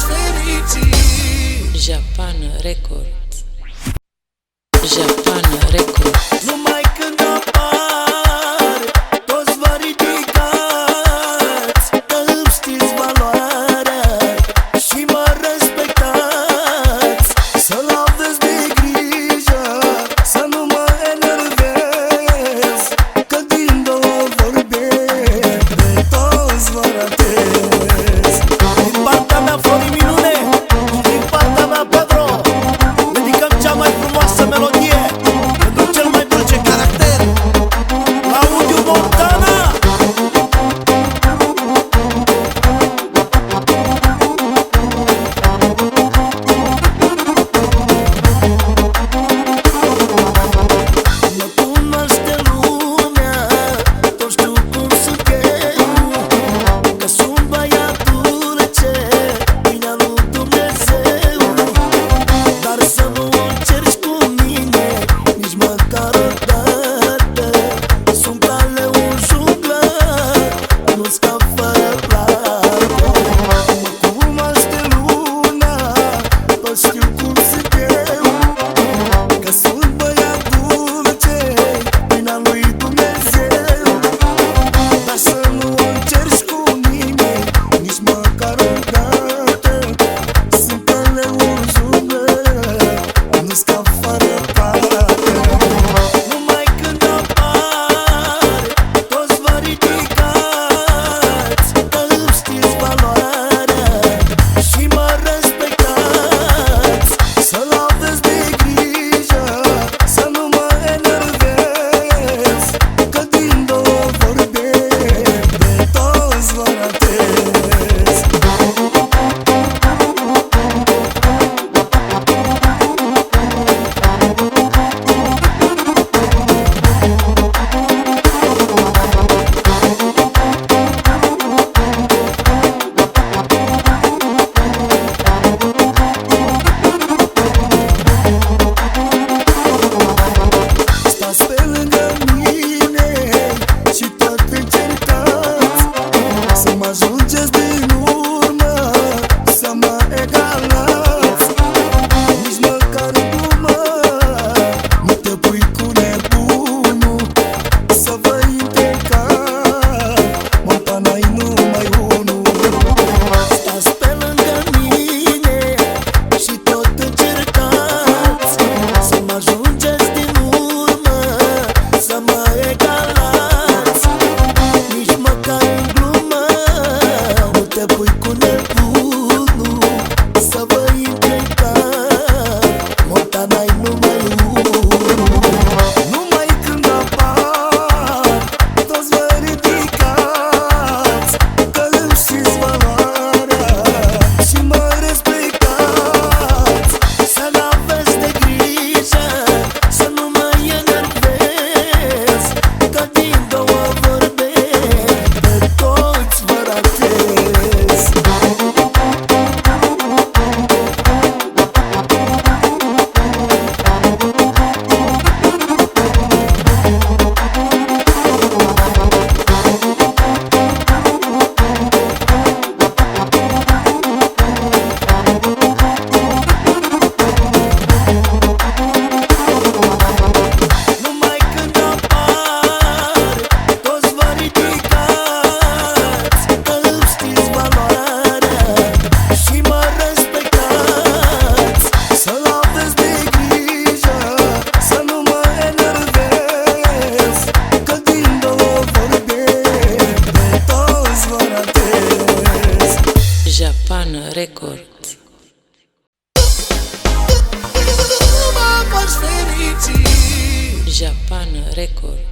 fericit Japan Records. Japan mas Japan Record.